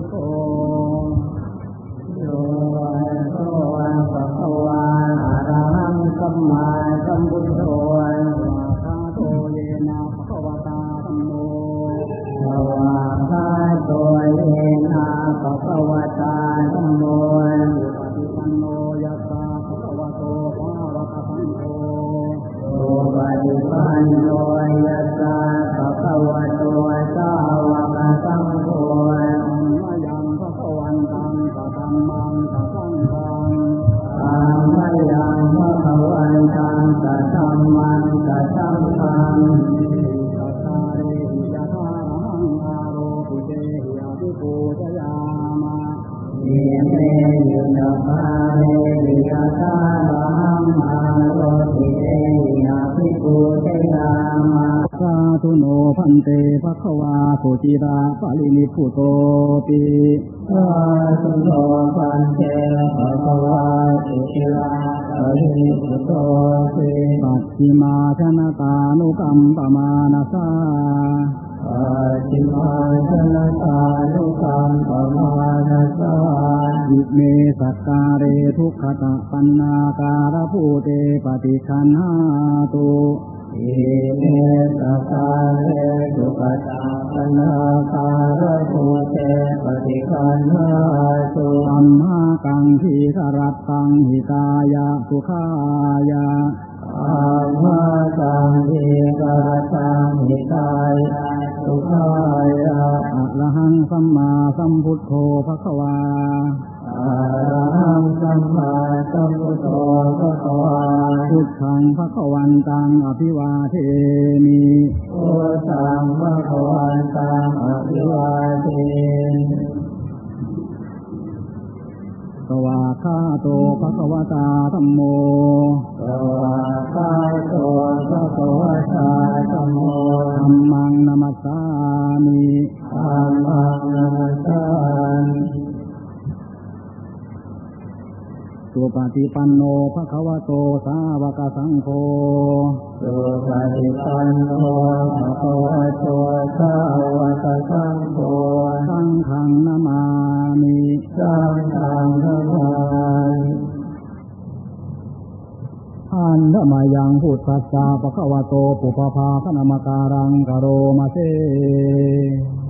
สัมพุท ตังตะสัมมันตะสังฆังสัตตาเรหิยะธารังอาโรปิเตหิยะภิปูชยามะยิเมยุตปาเรวิยาตาลังอาโรติเตยาภิปุเตยามะสา ธุโนพันเตภะคะวาสุจิราปาลินิพุโตติสาธุโนปันเตภะคะวาสุขิลาภริสุโตติปัจฉิมาชนะตานุกัมปมานาสาปัจจิมาชนะตานุกัมปมานาสาอิเมสัตตาเรทุกขตะปันนาการภูเตปฏิคันหาตุ อิเมสตาเรสุปตาปนาคารภูเตปฏิคันหาตุอัมหากังทีสรัตตังหิตายะสุขายะอามาตังทีกรตังหิตายสุขายะอะระหังสัมมาสัมพุทโธภะคะวา อาหังสัมมาสัมพุทโธภะคะวาพุทธังภะคะวันตังอภิวาเทมิพุทธังภะคะวันตังอภิวาเทสวาคาโตภะคะวตาธัมโมสวากขาโตภะคะวตาธัมโมธัมมังนัมัสสามิธัมมังนัมสสามิ สุปฏิปันโนภะคะวะโตสาวกสังโฆสุปฏิปันโนภะคะวะโตสาวกสังโฆสังฆังนามามิสังฆังนามามิอันธมายังพุทธัสสะภะคะวะโตปุปภาคณมการังกโรมาเซนะโมตัส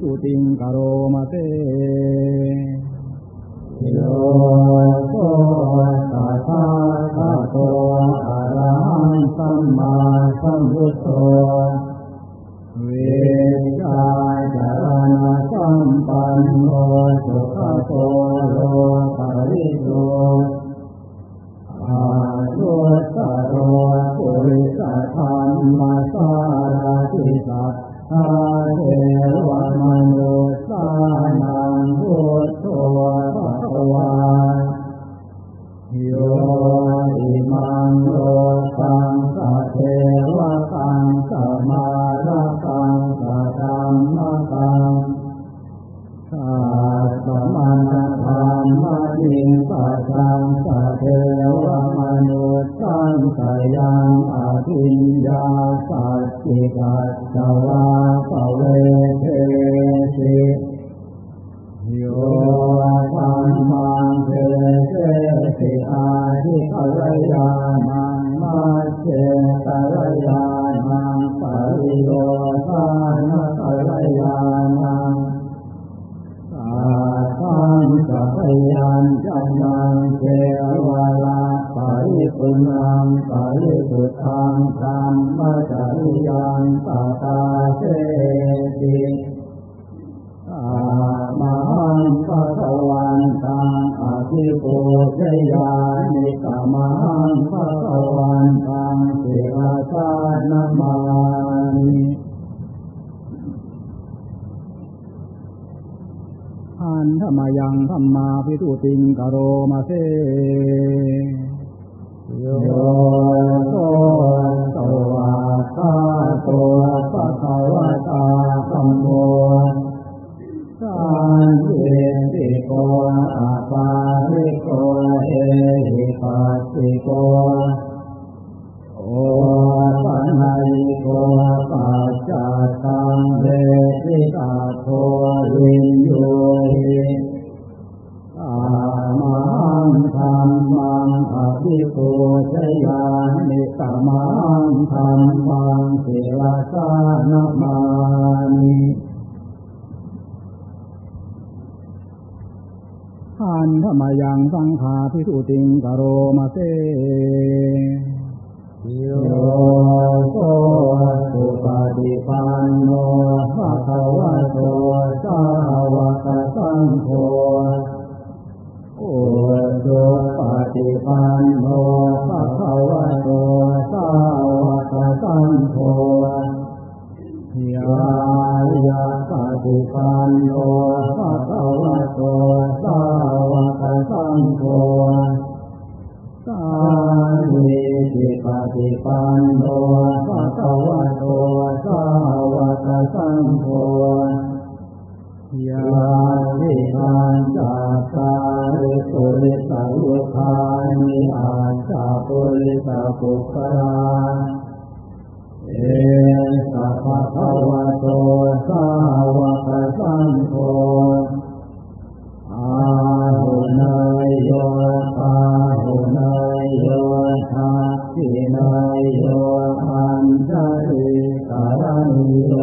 ธาพิทุติงกโรมาเซ สัจจิกัจจวาปเวเทสิโยธรรมังเทเสสิอาทิภรยานังมาเจตรยานังปริโยธานภรยานังสาธังสัพยัญจันังเทวาลาปริปุณังปริสุทังธรรมจ ริยังตตาเสติอามังปะตวันตังอภิปูชยานิตมังปะตวันตังสิราชานามานิอันธรรมยังธรรมาพิทุติงกโรมาเซ ปสังโฆโอสุปฏิปัน ริกานิโย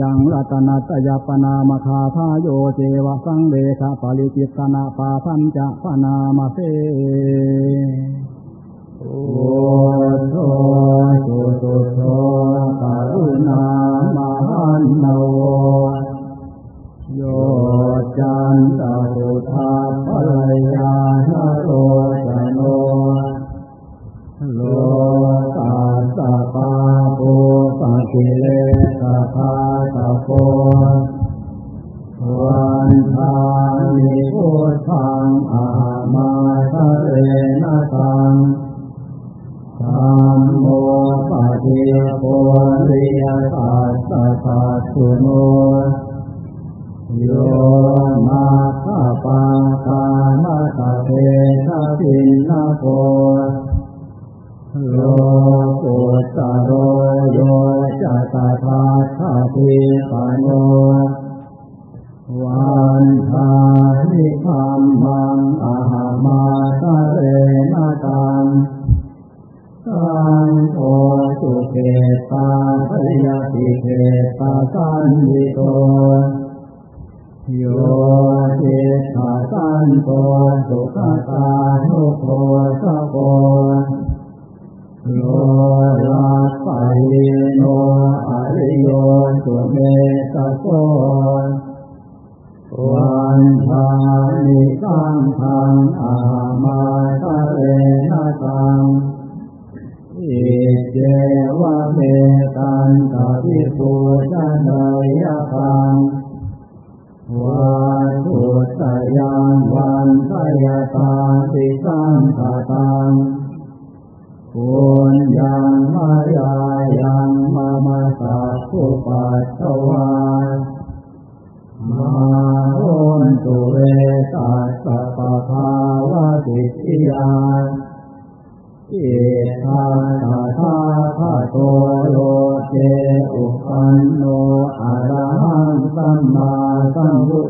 ยังรัตนัตยปนามคาทาโยเจวะสังเดชะปริจิตตนาปาทันจะปนามาเซโอโทสุตุโทกรุณามหันโนโยจันตรุธาภรยานโรจโนโลกาสปาปุ ปกิเลสภาตโกวันทานิพุทธังอามาทะเรนะตังธัมโมปะเดียโพริยตัสสะตัสสุโนโยมาคาปาตานาตะเทสะปินนาโก โลกุตตโรโยจัตตาคาทิปโนวันทานิธรรมังอาหามาตะเรนะตังสังโฆสุเกตาพยาติเกตาสันติโตโยเจตาสันโตสุขตาโนโค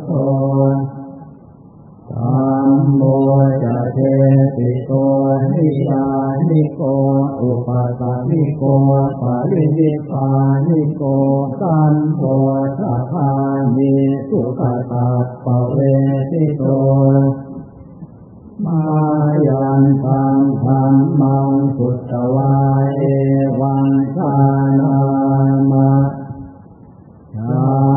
โธสัมโมจะเทติโกนิยานิโก อุปาสนิโกปารินิพานิโก สันโฆสัพพานิสุขตาปเวทิโตมายันตังธรรมังสุตวาเอวังชานาชา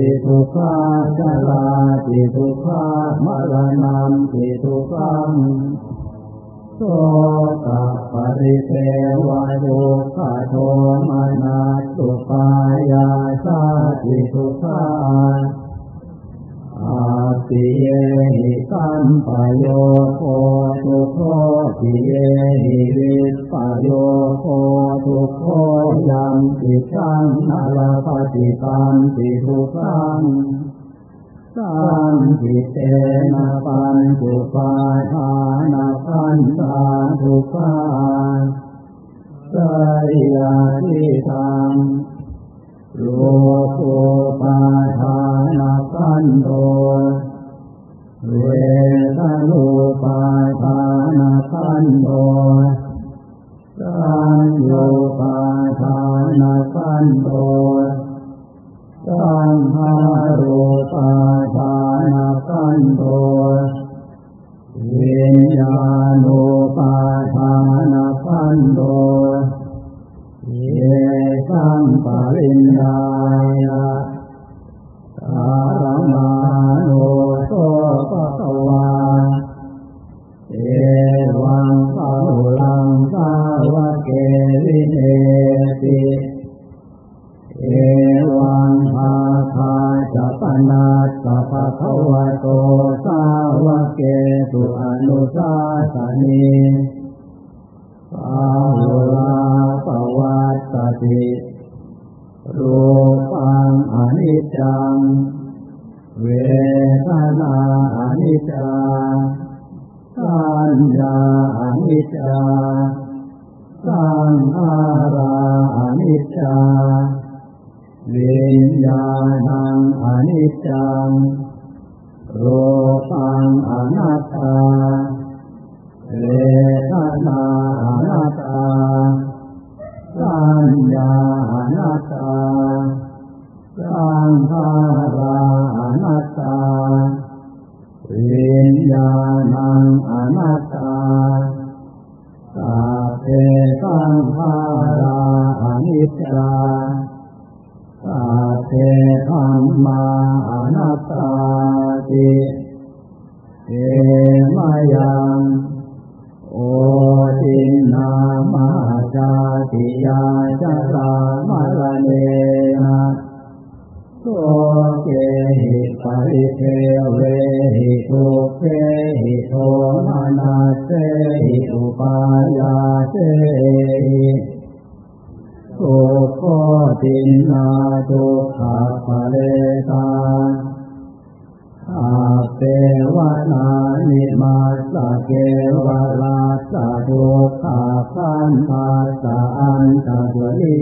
ติทุกขาชราติทุกขามรณะติทุกขังโสตปริเทวะทุกขโทมนาตุปายาสาติทุกขา อาติเยหิสัมปโยโคทุกโคติเยหิวิสปโยโคทุกโคยัมติสังนาลปฏิตัมติทุกขังสัมปิเตนะปัญจุปาทานาปัญจาทุกขาสยาทิทัง โลกุปาทานาปันโตเวทนุปาทานาปันโตสัญโยปาทานาปันโตสังฆารุปาทานาปันโตวิญญาณุปาทานาปันโต เยสังปริญญายะสารมานุโสภะคะวาเอ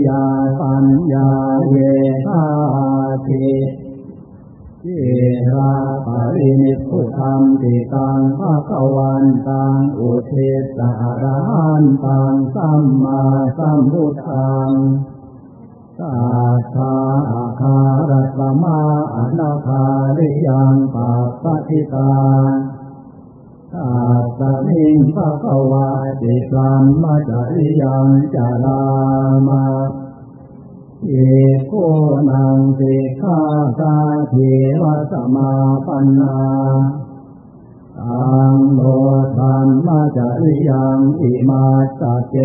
ยาปัญญาเยธาทิเยราปรินิพพุธรรมติตังภะคะวันตังอุเทสะอรหันตังสัมมาสัมพุทธังสัทธาอาคารัสมาอนาคาริยังปัปปติตาตัสะมิงภะคะวะติสัมมาจริยังจารามา เอโกนังสิกขาตาเทวสมาปันนาอังโลธรรมจริยังอิมาสเก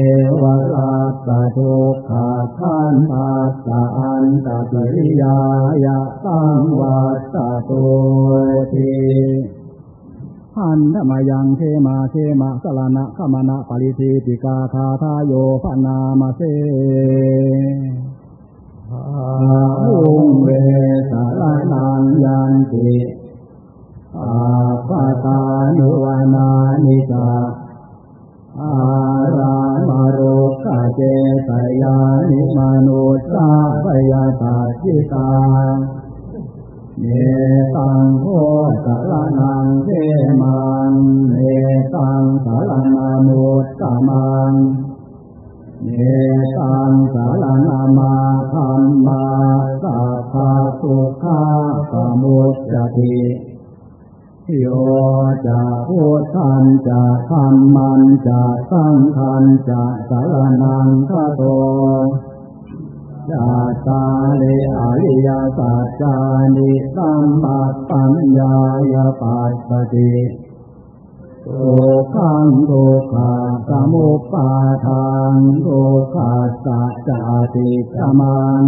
วะลาสะทุกขาขันตัสะอันตจริยายะตังวัสะตุติพันธมายังเทมาเทมาสลานะขมานะปริทีติกาคาทาโยพนามาเส หุงเวสารนังยันติอาปตานุวานานิจาอารามารุกะเจสยานิมนุสาพยาตาจิตาเนตังโพสารนังเทมันเนตังสารนามุตตมัง เนตังสารนามาธรรมาสัพพะสุขาสมุจจติโยจะพุทธันจะธรรมันจะสังฆันจะสารนังคโตจาตาลิอริยสัจจานิสัมมาปัญญายปัสสติ ทุกขังทุกขสมุปปาทังทุกขัสสะจติจมัง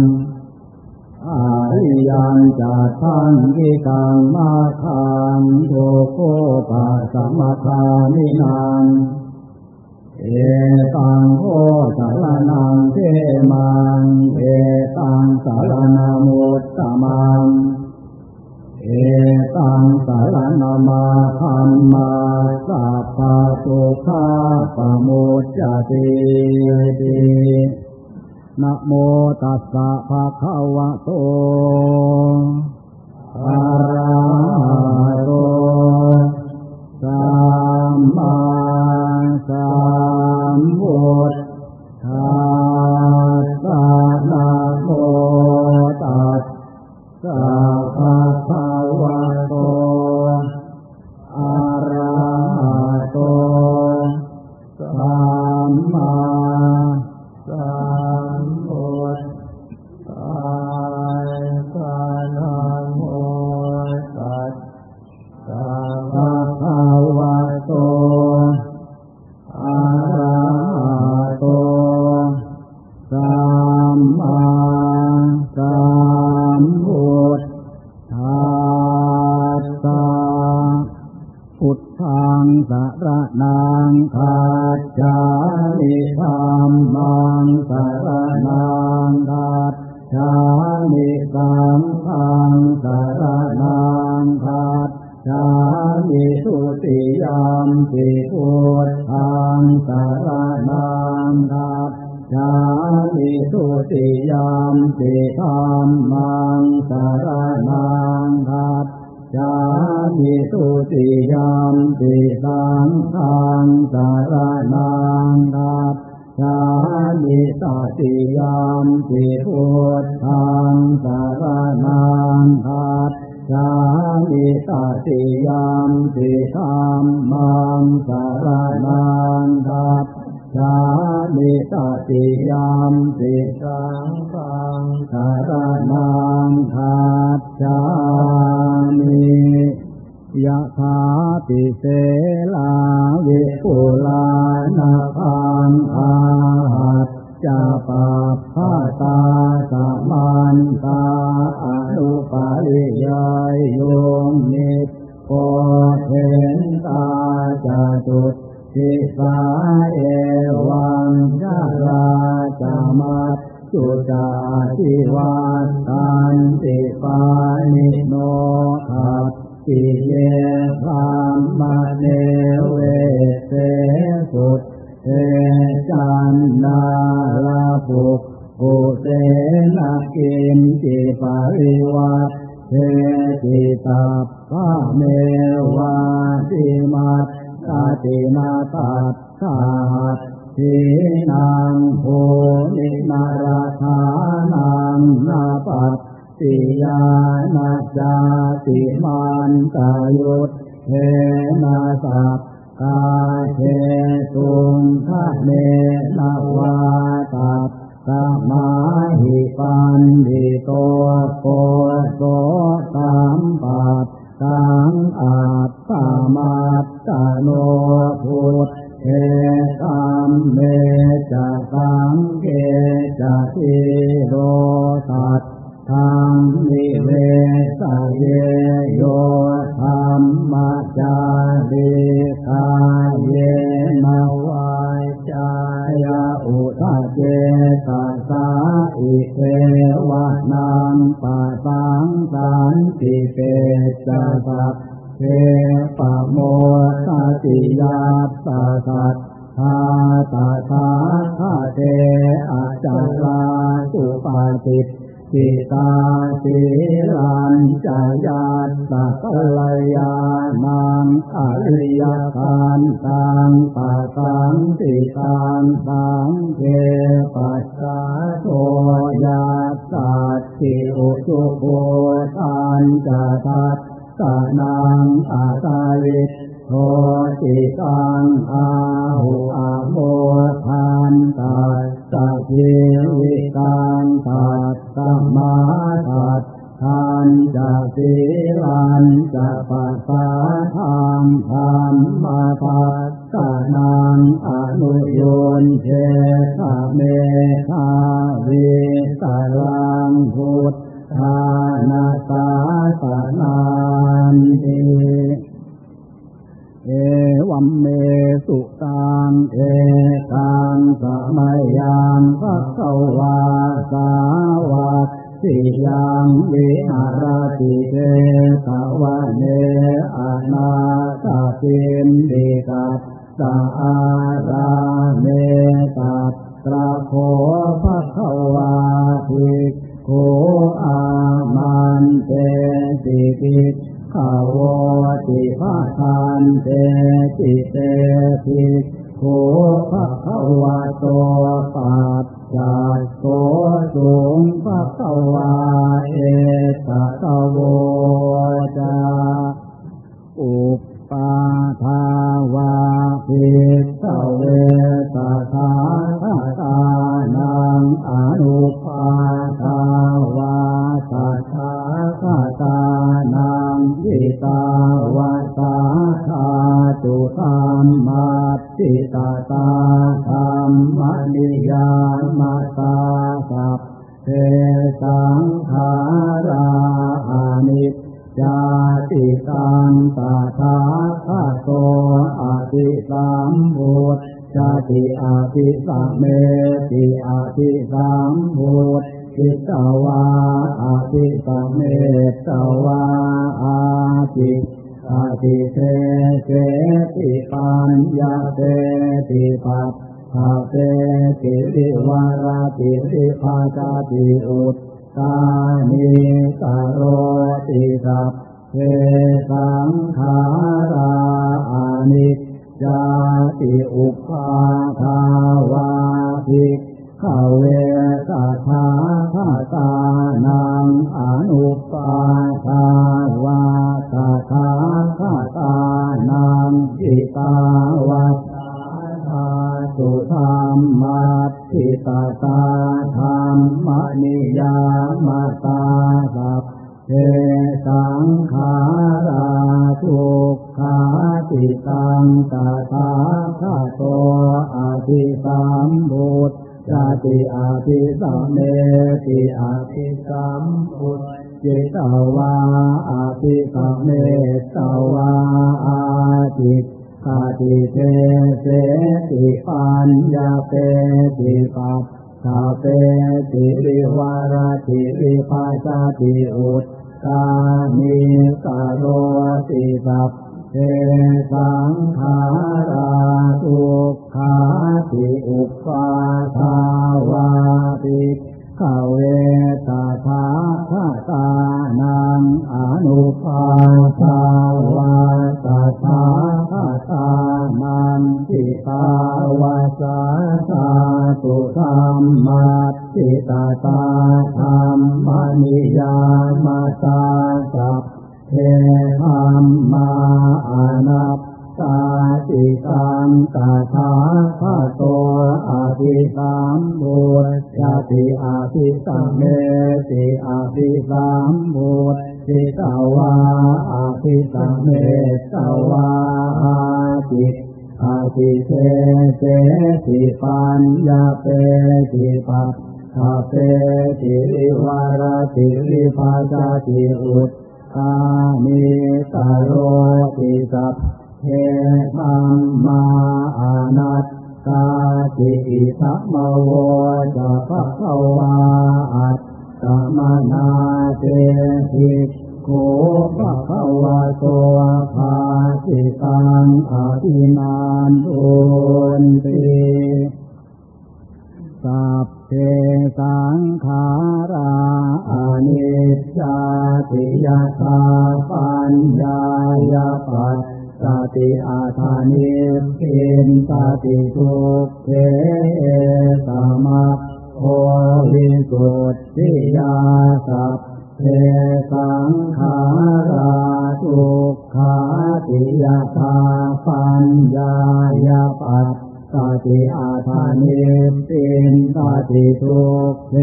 อาริยันจะทังกิกังมาคังทุกโคปัสสมทานินังเอตังโคสารนังเทมังเอตังสารนามุตตมัง เอตังสารนามาคัมมาสัพพะสุขาปมุจจตินะโมตัสสะภะคะวะโตอะระหะโตสัมมาสัมพุทธัสสะ ทธังสารนังคาจามิสุติยามปิธรรมังสารนังคาจามิสุติยามปิสังฆังสารนังคาจามิตติยามปิพุทธังสารนังคา จามิตาติยามปิธรรมังสารนังคาจามิตาติยามปิสังฆังสารนังคาจามิยะถาติเสลาวิปุลานาคังอาหัต จาปาภาตาสมันตาอนุปาริยายโยมนิโกเทนตาจาตุทิสาเอวังจาราจามัตสุจาทิวัตตันติปานิโนขัตติเยธรรมเน ติตาภาเมวาติมัตตาตินาตัตสาหัตทีนังโพนินาราธานังนาปัตติยานาจาติมันตายุตเทนาสัพกาเทตุงคะเนนาวาตัส สมาหิปัณฑิโตโปโส สัมปัสสังอัตถะมัตตะโนพุทเธ ธัมเมจะสังเฆ จะ ธีโรสัทธังนิเวสะเยโยธัมมะจารี กาเยนะวายจา สะเจตสาอิเทวะนามปะสังสันติเปจะสัพเทปะโมสติยาสสัตทาตาทาทาเตอาจาราสุปาติจิ ตาสีลันจายาตสัลยานังอริยคันตังปัสังติตังสังเกปัสสะโทยัสสัตติอุจุโกตันจะทัสสนังอาตาวิ โทติตังอาหุอาโมทันตัสสะเทวิตังตัสสะมมาตัสทานจะสีลันจะปัสสะธรรมธรรมมาปัสสะนังอนุโยนเทสเมธาวิสารังพุทธานาสาสนันติ เอวัมเมสุตังเอตังสมัยยังพระวาสาวกสิยังวิหารติเตตวะเนอนาตติมดิกัสสะอาราเมตัตตระโคภะคะวาทิโคอามันเตติปิ ขาวติภาทานเตติเตติโคภะคะวะโตปัจจัตโตสุงภะคะวาเอตตะโวจาอุปปาทาวาภิกขเวตถาคตานังอนุปาทาวาสัทธาคตา ตาวาสาธาตุธรรมัตติตาตาธรรมนิยามาตาสัพเทสังขาราอานิจจาติตังตาทาคาโตอาติสัมพุทจาติอาติสัมเมติอาติสัมพุทธิ ตวาอาติสัมเมตวาอาติอาติเตเกติปัญญาเตติปัสสะเตติวิวาราติวิภาจาติอุตตานิสโรติสัพเพสังขาราอานิจจาติอุปาทาวาภิก ขเวสัทธาคาตานังอนุปาทาวาสัทธาคาตานังจิตาวาสาธาสุธรรมัตติตาตาธรรมนิยามาตาสัพเทสังขาราทุกขาติตังตาตาคาโตอาทิสัมบุตร จาติอาทิสัมเมติอาทิสัมพุทจิตาวาอาทิสัมเมตาวาอาทิคาติเตเสติปัญญาเปติปัสสะเปติวิวาราติวิภาจาติอุตตานิสโรติสัพเทสังขาราทุก ขาติอุปาทาวาติขเวตาทาคาตานังอนุปาทาวาสัทาคาตานังจิตาวาสาสาตุธรรมัตติตาตาธรรมนิยามาตาสัพเทธรรมาอนัป ตาติตังตาทาคาโตอาทิสัมบุตยาติอาทิสัมเมติอาทิสัมบุตติตาวาอาทิสัมเมตวาอาติอาทิเทเจติปัญญาเปติปัสสะเปติวิวาราติวิภาจาติอุตตานิตโรติสัพ เทธัมมาอนัตตาติสัมโวจะภะคะวาอัตตมนาเตหิโคภะคะวะโตภาสิตังอภินันตุนติสัพเพสังขาราอนิจจติยาตาปัญญา ติอาธานิพินสติทุกเทสมาโอวิสุทธิยาสัพเทสังขาราทุกขาติยาตาปัญญายาปัสสติอาธานิปินสติทุกเท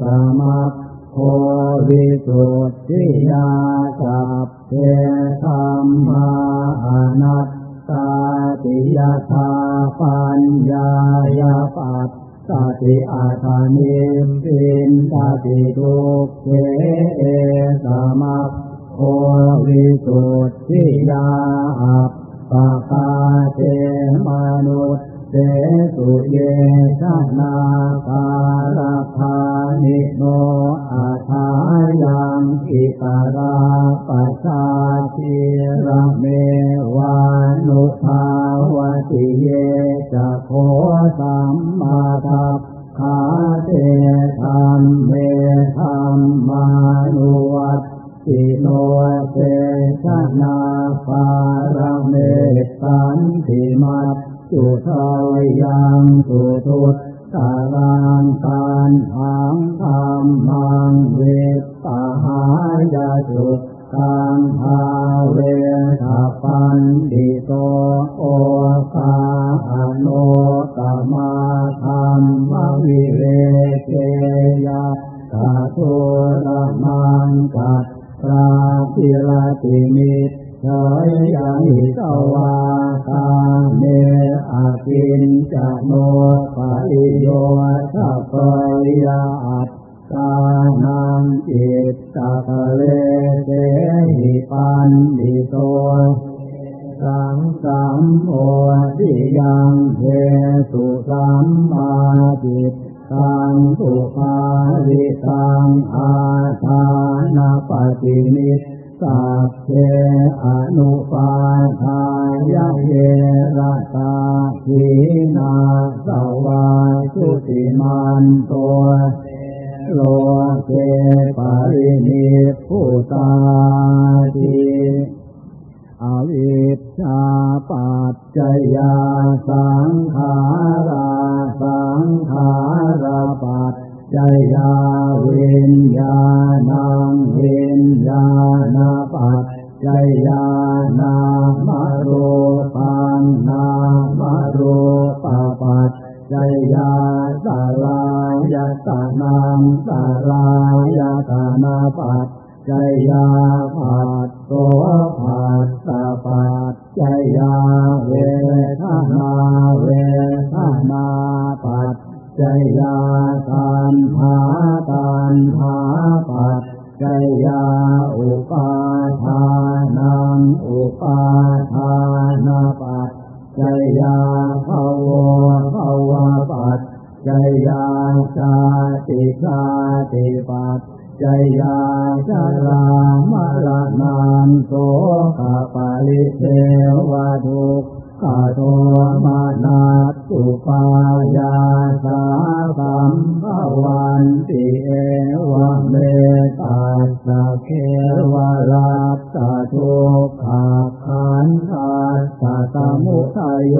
สมา โควิสุทธิยาสัพเพธรรมาอนัตตาติยาตาปัญญายาปัสสติอาธานิปินสติทุกเทสมาโควิสุทธิยาอัปปะกาเตมนุษ เตสุเยชนาคาราคานิโนอาทายังอิตาราปัสสาชิระเมวานุภาวติเยจะโคสัมมาทัพขาเตธรรมเมธรรมานุวัตติโนเตชนาปารเมตตันติมัต จุทายังสุทุตตารางการหังธรรมังเวตตาหายาจุตังภาเวทปันติโตโอคาอโนตมาธรรมวิเวเกยะตาโทระมังกัตตราพิรติมิต เฉยยังอิสวาตาเมอากินจะโนปะอิโยสัพยาอัตตานังจิตตะทะเลเสหิปันดิโตสังสัมโอทิยังเทสุสัมมาจิตตังสุภาริตังอาทานาปฏิมิต สัพเพอนุปาทายะเยระตาทีนาสวาสุติมันโตโลเกปารินิพุตาติอวิชชาปัจจยาสังขาราสังขาราปัจ จยาเวิญาณังเวิญญาณปัจจยานามรูปังนามรูปปัจจยาสลายตานังสลายตานาปัจจยาปัสโตปัสสะปัจจยาเวทนาเวทนาปัจ จยาตันหาตันหาปัจจยาอุปาทานังอุปาทานาปัจจยาภาวะภาวะปัจจยาชาติชาติปัจจยาชรามรณานโสกปาลิเทวทุกข โทมานาตุปายาสาสัมภวันติเอวเมตัสสะเควรัตตะทุกขขันธัสสะสมุทัยโย